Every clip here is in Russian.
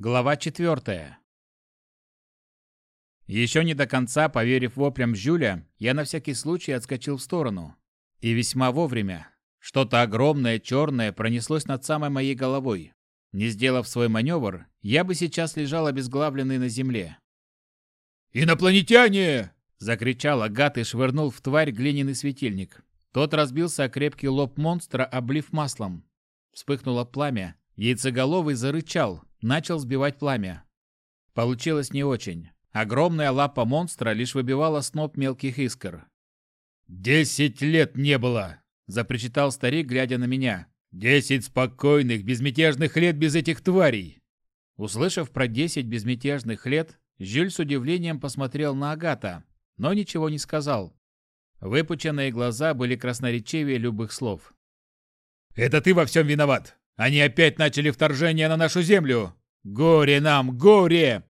Глава четвертая. Еще не до конца, поверив воплям Жюля, я на всякий случай отскочил в сторону. И весьма вовремя. Что-то огромное, черное пронеслось над самой моей головой. Не сделав свой маневр, я бы сейчас лежал обезглавленный на земле. «Инопланетяне!» – закричал Агат и швырнул в тварь глиняный светильник. Тот разбился о крепкий лоб монстра, облив маслом. Вспыхнуло пламя. Яйцеголовый зарычал, начал сбивать пламя. Получилось не очень. Огромная лапа монстра лишь выбивала сноп мелких искр. «Десять лет не было!» – запричитал старик, глядя на меня. «Десять спокойных, безмятежных лет без этих тварей!» Услышав про десять безмятежных лет, Жюль с удивлением посмотрел на Агата, но ничего не сказал. Выпученные глаза были красноречивее любых слов. «Это ты во всем виноват! Они опять начали вторжение на нашу землю! Горе нам, горе!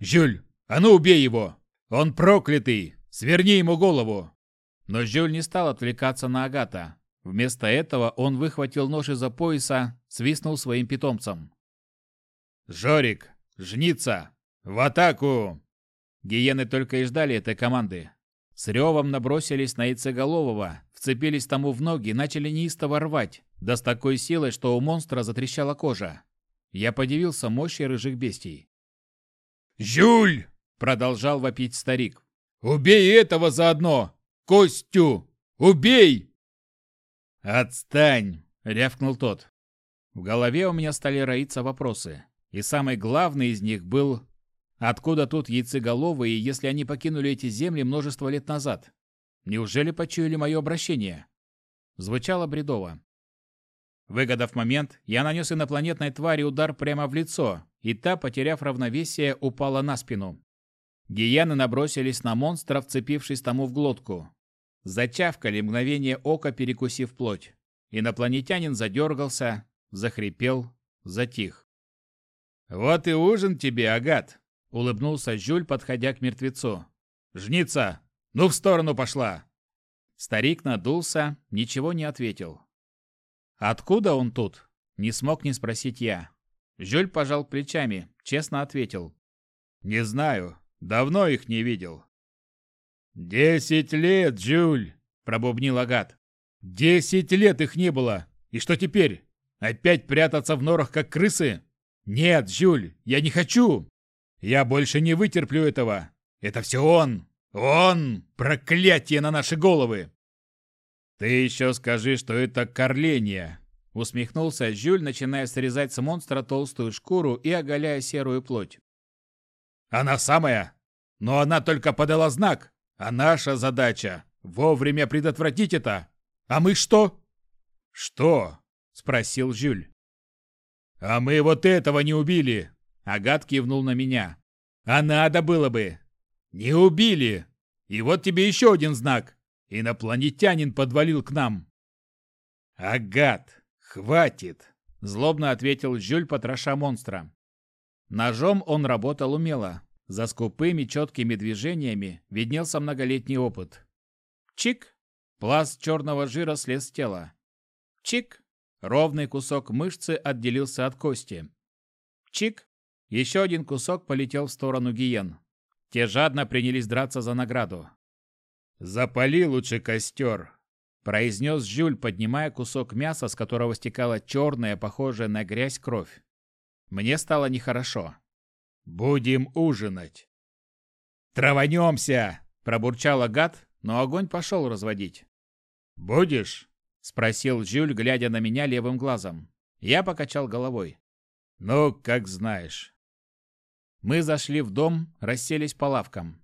Жюль, а ну убей его! Он проклятый! Сверни ему голову!» Но Жюль не стал отвлекаться на Агата. Вместо этого он выхватил нож из-за пояса, свистнул своим питомцам. «Жорик! Жница! В атаку!» Гиены только и ждали этой команды. С ревом набросились на яйцеголового, вцепились тому в ноги, начали неистово рвать да с такой силой, что у монстра затрещала кожа. Я подивился мощи рыжих бестий. «Жюль!» — продолжал вопить старик. «Убей этого заодно! Костю! Убей!» «Отстань!» — рявкнул тот. В голове у меня стали роиться вопросы. И самый главный из них был Откуда тут яйцеголовые, если они покинули эти земли множество лет назад? Неужели почуяли мое обращение? Звучало бредово. Выгодав момент, я нанес инопланетной твари удар прямо в лицо, и та, потеряв равновесие, упала на спину. Гиены набросились на монстра, вцепившись тому в глотку. Зачавкали мгновение ока, перекусив плоть. Инопланетянин задергался, захрипел, затих. «Вот и ужин тебе, Агат!» — улыбнулся Жюль, подходя к мертвецу. «Жница! Ну в сторону пошла!» Старик надулся, ничего не ответил. «Откуда он тут?» – не смог не спросить я. Жюль пожал плечами, честно ответил. «Не знаю. Давно их не видел». «Десять лет, Жюль!» – пробубнил Агат. «Десять лет их не было! И что теперь? Опять прятаться в норах, как крысы? Нет, Жюль, я не хочу! Я больше не вытерплю этого! Это все он! Он! Проклятие на наши головы!» «Ты еще скажи, что это карление!» Усмехнулся Жюль, начиная срезать с монстра толстую шкуру и оголяя серую плоть. «Она самая! Но она только подала знак, а наша задача — вовремя предотвратить это! А мы что?» «Что?» — спросил Жюль. «А мы вот этого не убили!» Агат кивнул на меня. «А надо было бы! Не убили! И вот тебе еще один знак! Инопланетянин подвалил к нам. Агат, хватит, злобно ответил Жюль, потроша монстра. Ножом он работал умело. За скупыми четкими движениями виднелся многолетний опыт. Чик! Пласт черного жира слез с тела. Чик! Ровный кусок мышцы отделился от кости. Чик! Еще один кусок полетел в сторону гиен. Те жадно принялись драться за награду. «Запали лучше костер», — произнес Жюль, поднимая кусок мяса, с которого стекала черная, похожая на грязь, кровь. Мне стало нехорошо. «Будем ужинать». «Траванемся!» — пробурчал Агат, но огонь пошел разводить. «Будешь?» — спросил Жюль, глядя на меня левым глазом. Я покачал головой. «Ну, как знаешь». Мы зашли в дом, расселись по лавкам.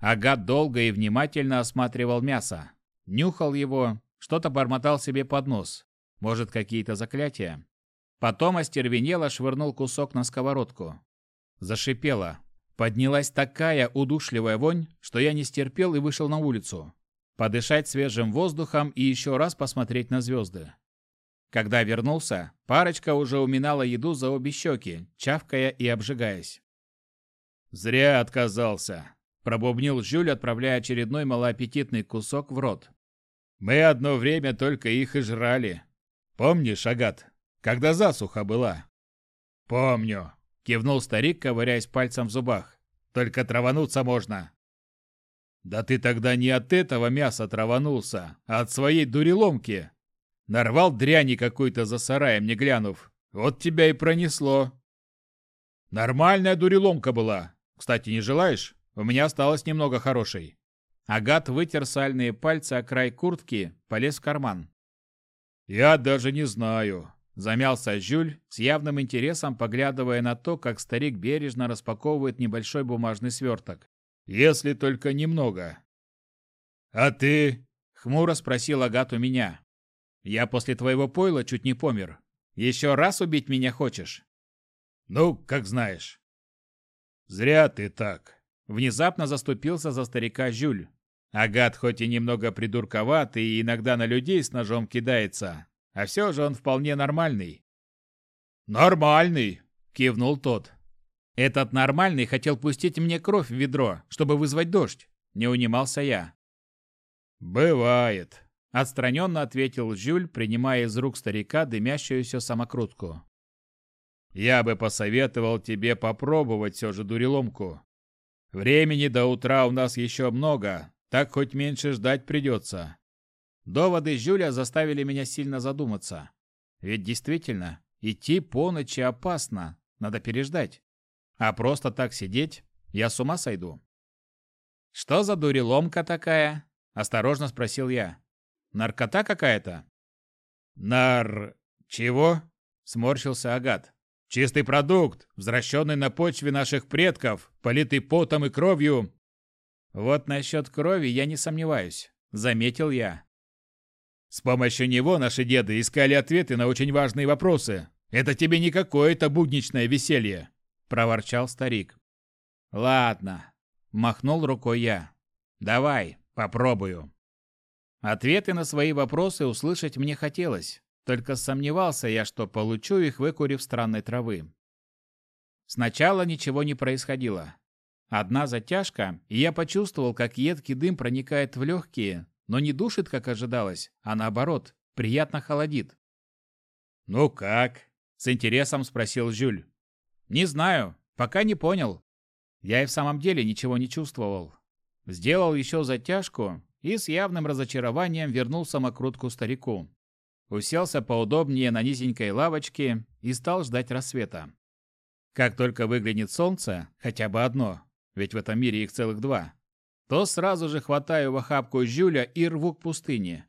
Агат долго и внимательно осматривал мясо. Нюхал его, что-то бормотал себе под нос. Может, какие-то заклятия. Потом остервенело швырнул кусок на сковородку. Зашипело. Поднялась такая удушливая вонь, что я не стерпел и вышел на улицу. Подышать свежим воздухом и еще раз посмотреть на звезды. Когда вернулся, парочка уже уминала еду за обе щеки, чавкая и обжигаясь. «Зря отказался», Пробубнил Жюль, отправляя очередной малоаппетитный кусок в рот. «Мы одно время только их и жрали. Помнишь, Агат, когда засуха была?» «Помню. — кивнул старик, ковыряясь пальцем в зубах. «Только травануться можно». «Да ты тогда не от этого мяса траванулся, а от своей дуреломки. Нарвал дряни какой-то за сараем, не глянув. Вот тебя и пронесло». «Нормальная дуреломка была. Кстати, не желаешь? У меня осталось немного хорошей». Агат вытер сальные пальцы о край куртки, полез в карман. «Я даже не знаю», — замялся Жюль, с явным интересом поглядывая на то, как старик бережно распаковывает небольшой бумажный сверток. «Если только немного». «А ты?» — хмуро спросил Агат у меня. «Я после твоего пойла чуть не помер. Еще раз убить меня хочешь?» «Ну, как знаешь». «Зря ты так», — внезапно заступился за старика Жюль. Агат хоть и немного придурковатый и иногда на людей с ножом кидается, а все же он вполне нормальный. «Нормальный!» – кивнул тот. «Этот нормальный хотел пустить мне кровь в ведро, чтобы вызвать дождь», – не унимался я. «Бывает», – отстраненно ответил Жюль, принимая из рук старика дымящуюся самокрутку. «Я бы посоветовал тебе попробовать все же дуреломку. Времени до утра у нас еще много, так хоть меньше ждать придется. Доводы Жюля заставили меня сильно задуматься. Ведь действительно, идти по ночи опасно, надо переждать. А просто так сидеть, я с ума сойду. «Что за дуреломка такая?» – осторожно спросил я. «Наркота какая-то?» «Нар... чего?» – сморщился Агат. «Чистый продукт, возвращенный на почве наших предков, политый потом и кровью, вот насчет крови я не сомневаюсь, заметил я. С помощью него наши деды искали ответы на очень важные вопросы. Это тебе не какое-то будничное веселье, проворчал старик. Ладно, махнул рукой я. Давай, попробую. Ответы на свои вопросы услышать мне хотелось, только сомневался я, что получу их, выкурив странной травы. Сначала ничего не происходило. Одна затяжка, и я почувствовал, как едкий дым проникает в легкие, но не душит, как ожидалось, а наоборот, приятно холодит. «Ну как?» – с интересом спросил Жюль. «Не знаю, пока не понял. Я и в самом деле ничего не чувствовал. Сделал еще затяжку и с явным разочарованием вернул самокрутку старику. Уселся поудобнее на низенькой лавочке и стал ждать рассвета. Как только выглянет солнце, хотя бы одно, ведь в этом мире их целых два, то сразу же хватаю в охапку Жюля и рву к пустыне.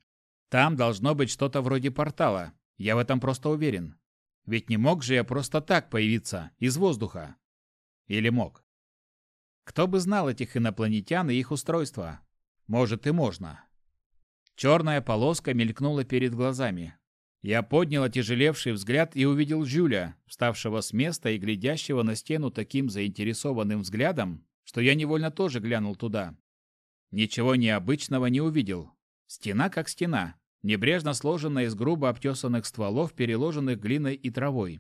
Там должно быть что-то вроде портала, я в этом просто уверен. Ведь не мог же я просто так появиться, из воздуха. Или мог? Кто бы знал этих инопланетян и их устройства? Может и можно. Черная полоска мелькнула перед глазами. Я поднял отяжелевший взгляд и увидел Жюля, вставшего с места и глядящего на стену таким заинтересованным взглядом, что я невольно тоже глянул туда. Ничего необычного не увидел. Стена как стена, небрежно сложенная из грубо обтесанных стволов, переложенных глиной и травой.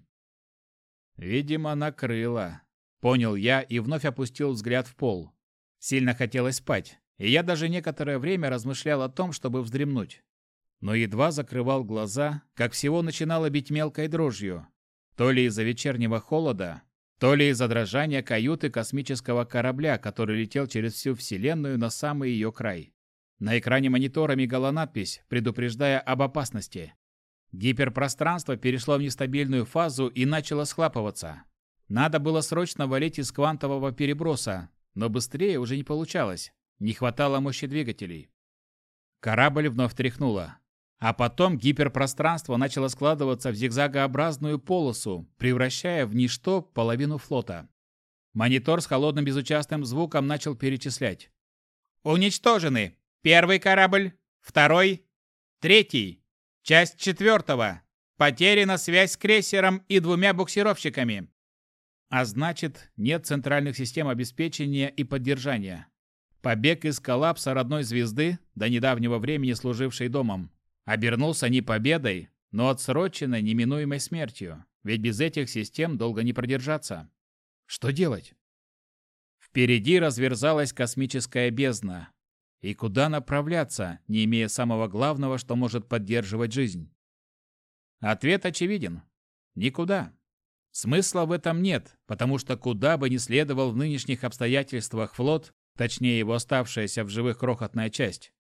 Видимо, накрыло. Понял я и вновь опустил взгляд в пол. Сильно хотелось спать, и я даже некоторое время размышлял о том, чтобы вздремнуть. Но едва закрывал глаза, как всего начинало бить мелкой дрожью. То ли из-за вечернего холода, то ли из-за дрожания каюты космического корабля, который летел через всю Вселенную на самый ее край. На экране монитора мигала надпись, предупреждая об опасности. Гиперпространство перешло в нестабильную фазу и начало схлапываться. Надо было срочно валить из квантового переброса, но быстрее уже не получалось. Не хватало мощи двигателей. Корабль вновь тряхнуло. А потом гиперпространство начало складываться в зигзагообразную полосу, превращая в ничто половину флота. Монитор с холодным безучастным звуком начал перечислять. «Уничтожены! Первый корабль, второй, третий, часть четвертого. Потеряна связь с крейсером и двумя буксировщиками. А значит, нет центральных систем обеспечения и поддержания. Побег из коллапса родной звезды, до недавнего времени служившей домом, обернулся не победой, но отсроченной неминуемой смертью, ведь без этих систем долго не продержаться. Что делать? Впереди разверзалась космическая бездна. И куда направляться, не имея самого главного, что может поддерживать жизнь? Ответ очевиден. Никуда. Смысла в этом нет, потому что куда бы ни следовал в нынешних обстоятельствах флот, точнее его оставшаяся в живых крохотная часть,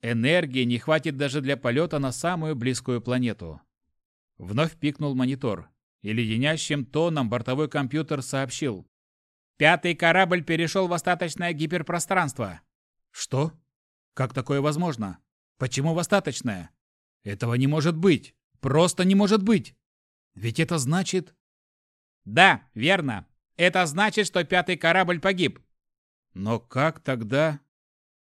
энергии не хватит даже для полета на самую близкую планету. Вновь пикнул монитор, и леденящим тоном бортовой компьютер сообщил. «Пятый корабль перешел в остаточное гиперпространство». «Что? Как такое возможно? Почему в остаточное? Этого не может быть! Просто не может быть! Ведь это значит...» «Да, верно. Это значит, что пятый корабль погиб». «Но как тогда...»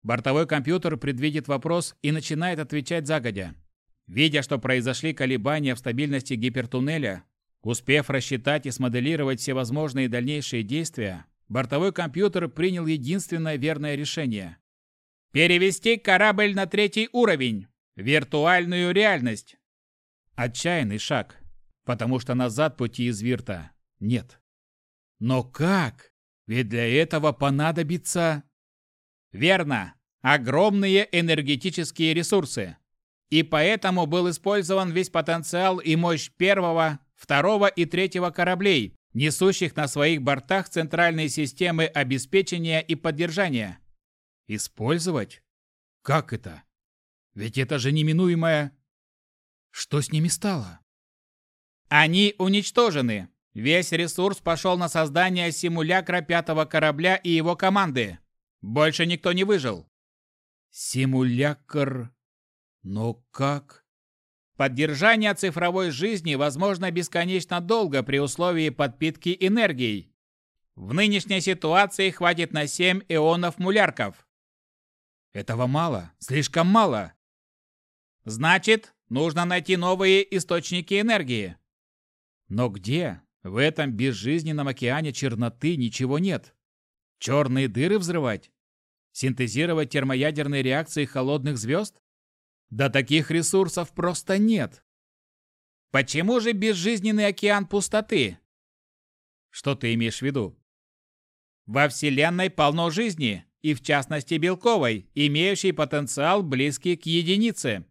Бортовой компьютер предвидит вопрос и начинает отвечать загодя. Видя, что произошли колебания в стабильности гипертуннеля, успев рассчитать и смоделировать все возможные дальнейшие действия, бортовой компьютер принял единственное верное решение. Перевести корабль на третий уровень, виртуальную реальность. Отчаянный шаг, потому что назад пути из Вирта нет. Но как? Ведь для этого понадобится... Верно, огромные энергетические ресурсы и поэтому был использован весь потенциал и мощь первого, второго и третьего кораблей, несущих на своих бортах центральные системы обеспечения и поддержания. Использовать? Как это? Ведь это же неминуемое... Что с ними стало? Они уничтожены. Весь ресурс пошел на создание симулякра пятого корабля и его команды. Больше никто не выжил. Симулякр но как? Поддержание цифровой жизни возможно бесконечно долго при условии подпитки энергией. В нынешней ситуации хватит на 7 ионов мулярков. Этого мало, слишком мало. Значит, нужно найти новые источники энергии. Но где? В этом безжизненном океане черноты ничего нет. Черные дыры взрывать? Синтезировать термоядерные реакции холодных звезд? Да таких ресурсов просто нет. Почему же безжизненный океан пустоты? Что ты имеешь в виду? Во Вселенной полно жизни, и в частности белковой, имеющей потенциал близкий к единице.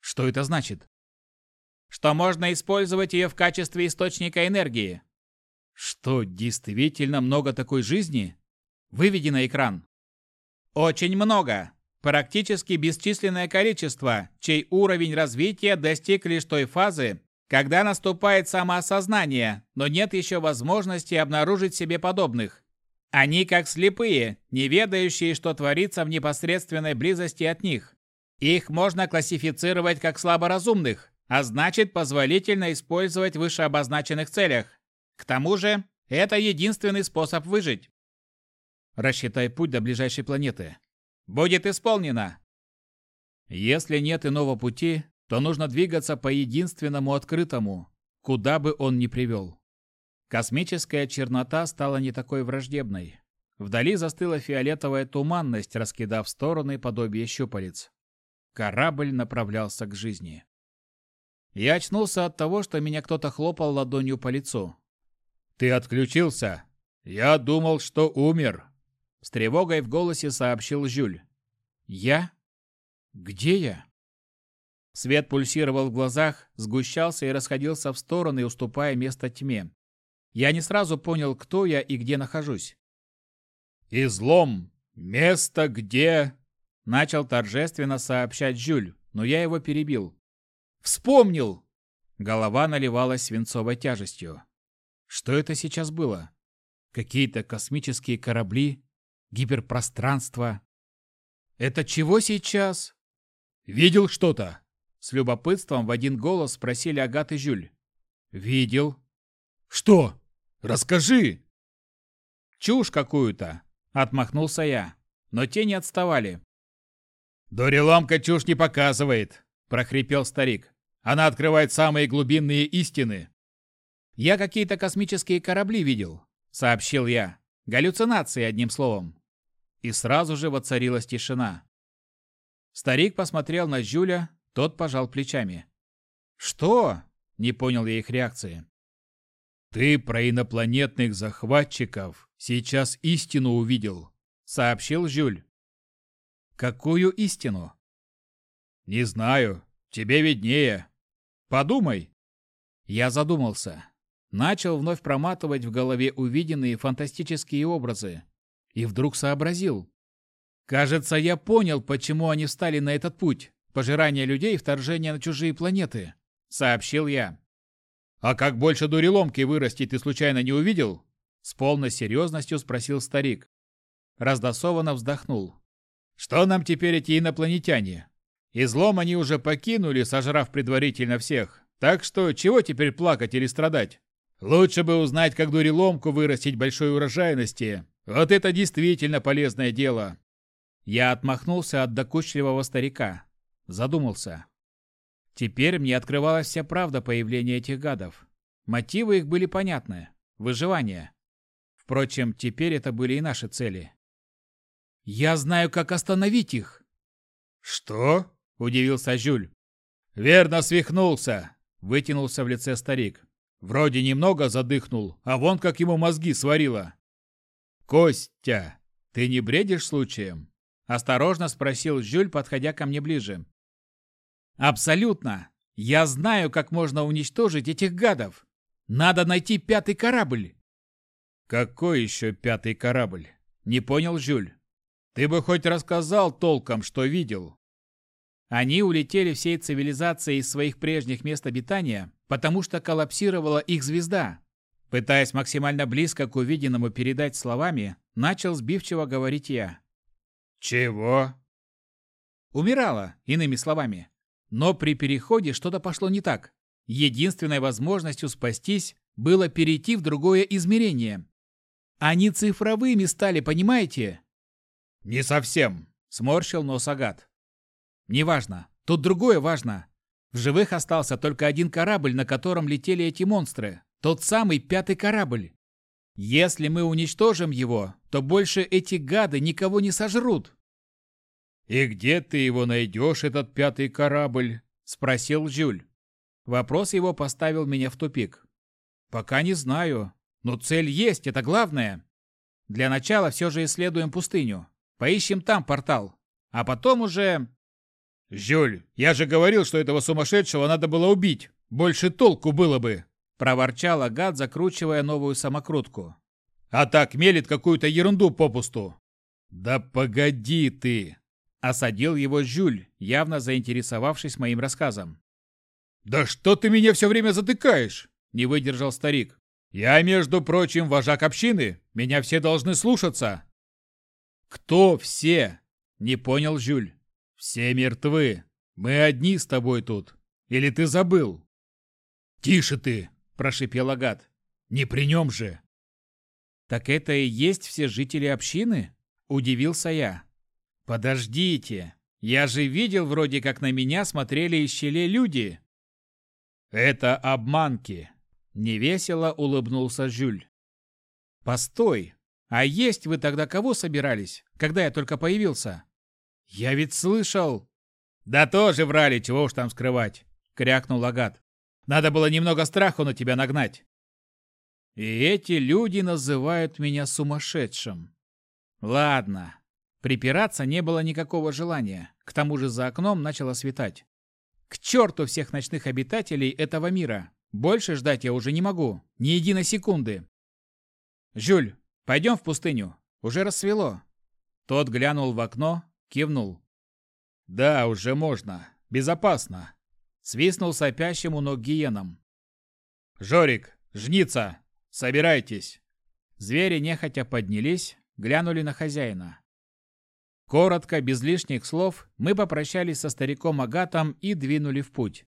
Что это значит? Что можно использовать ее в качестве источника энергии. Что, действительно много такой жизни? Выведи на экран. Очень много. Практически бесчисленное количество, чей уровень развития достиг лишь той фазы, когда наступает самоосознание, но нет еще возможности обнаружить себе подобных. Они как слепые, не ведающие, что творится в непосредственной близости от них. Их можно классифицировать как слаборазумных, а значит позволительно использовать в вышеобозначенных целях. К тому же, это единственный способ выжить. Рассчитай путь до ближайшей планеты. Будет исполнено. Если нет иного пути, то нужно двигаться по единственному открытому, куда бы он ни привел. Космическая чернота стала не такой враждебной. Вдали застыла фиолетовая туманность, раскидав в стороны подобие щупалец. Корабль направлялся к жизни. Я очнулся от того, что меня кто-то хлопал ладонью по лицу. «Ты отключился? Я думал, что умер!» С тревогой в голосе сообщил Жюль. «Я? Где я?» Свет пульсировал в глазах, сгущался и расходился в стороны, уступая место тьме. Я не сразу понял, кто я и где нахожусь. «Излом! Место, где...» Начал торжественно сообщать Жюль, но я его перебил. «Вспомнил!» Голова наливалась свинцовой тяжестью. Что это сейчас было? Какие-то космические корабли? гиперпространство. Это чего сейчас? Видел что-то? С любопытством в один голос спросили Агат и Жюль. Видел. Что? Расскажи. Чушь какую-то, отмахнулся я, но те не отставали. Дореломка чушь не показывает, прохрипел старик. Она открывает самые глубинные истины. Я какие-то космические корабли видел, сообщил я. Галлюцинации, одним словом и сразу же воцарилась тишина. Старик посмотрел на Жюля, тот пожал плечами. «Что?» – не понял я их реакции. «Ты про инопланетных захватчиков сейчас истину увидел», – сообщил Жюль. «Какую истину?» «Не знаю. Тебе виднее. Подумай». Я задумался. начал вновь проматывать в голове увиденные фантастические образы. И вдруг сообразил. Кажется, я понял, почему они встали на этот путь. Пожирание людей и вторжение на чужие планеты. Сообщил я. «А как больше дуреломки вырасти ты случайно не увидел?» С полной серьезностью спросил старик. Раздосованно вздохнул. «Что нам теперь эти инопланетяне? Излом они уже покинули, сожрав предварительно всех. Так что чего теперь плакать или страдать? Лучше бы узнать, как дуреломку вырастить большой урожайности. Вот это действительно полезное дело!» Я отмахнулся от докучливого старика. Задумался. Теперь мне открывалась вся правда появления этих гадов. Мотивы их были понятны. Выживание. Впрочем, теперь это были и наши цели. «Я знаю, как остановить их!» «Что?» – удивился Жюль. «Верно свихнулся!» – вытянулся в лице старик. «Вроде немного задыхнул, а вон как ему мозги сварило!» «Костя, ты не бредишь случаем?» – осторожно спросил Жюль, подходя ко мне ближе. «Абсолютно! Я знаю, как можно уничтожить этих гадов! Надо найти пятый корабль!» «Какой еще пятый корабль?» – не понял Жюль. «Ты бы хоть рассказал толком, что видел!» Они улетели всей цивилизацией из своих прежних мест обитания, потому что коллапсировала их звезда. Пытаясь максимально близко к увиденному передать словами, начал сбивчиво говорить я. «Чего?» Умирала, иными словами. Но при переходе что-то пошло не так. Единственной возможностью спастись было перейти в другое измерение. Они цифровыми стали, понимаете? Не совсем, сморщил нос Агат. Неважно, тут другое важно. В живых остался только один корабль, на котором летели эти монстры. Тот самый пятый корабль. Если мы уничтожим его, то больше эти гады никого не сожрут. «И где ты его найдешь, этот пятый корабль?» – спросил Жюль. Вопрос его поставил меня в тупик. «Пока не знаю. Но цель есть, это главное. Для начала все же исследуем пустыню. Поищем там портал. А потом уже...» «Жюль, я же говорил, что этого сумасшедшего надо было убить. Больше толку было бы!» – проворчал Агат, закручивая новую самокрутку. «А так мелит какую-то ерунду попусту!» «Да погоди ты!» Осадил его Жюль, явно заинтересовавшись моим рассказом. «Да что ты меня все время затыкаешь?» – не выдержал старик. «Я, между прочим, вожак общины. Меня все должны слушаться». «Кто все?» – не понял Жюль. «Все мертвы. Мы одни с тобой тут. Или ты забыл?» «Тише ты!» – прошипел Агат. «Не при нем же!» «Так это и есть все жители общины?» – удивился я. Подождите, я же видел вроде как на меня смотрели из щелей люди. Это обманки. Невесело улыбнулся Жюль. Постой, а есть вы тогда кого собирались, когда я только появился? Я ведь слышал... Да тоже врали, чего уж там скрывать, крякнул Агат. Надо было немного страху на тебя нагнать. И эти люди называют меня сумасшедшим. Ладно, Припираться не было никакого желания, к тому же за окном начало светать. К черту всех ночных обитателей этого мира! Больше ждать я уже не могу, ни единой секунды. «Жюль, пойдем в пустыню, уже рассвело». Тот глянул в окно, кивнул. «Да, уже можно. Безопасно», — свистнул сопящему ног гиеном. «Жорик, жница, собирайтесь!» Звери нехотя поднялись, глянули на хозяина. Коротко, без лишних слов, мы попрощались со стариком Агатом и двинули в путь.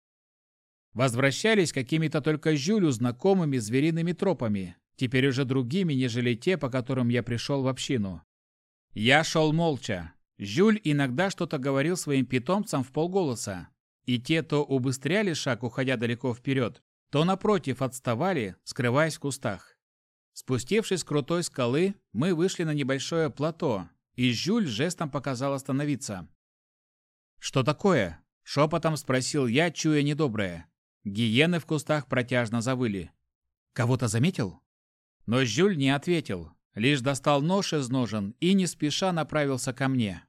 Возвращались какими-то только Жюлю знакомыми звериными тропами, теперь уже другими, нежели те, по которым я пришел в общину. Я шел молча. Жюль иногда что-то говорил своим питомцам в полголоса, и те то убыстряли шаг, уходя далеко вперед, то напротив отставали, скрываясь в кустах. Спустившись с крутой скалы, мы вышли на небольшое плато, и Жюль жестом показал остановиться. «Что такое?» – шепотом спросил я, чуя недоброе. Гиены в кустах протяжно завыли. «Кого-то заметил?» Но Жюль не ответил, лишь достал нож из ножен и не спеша направился ко мне.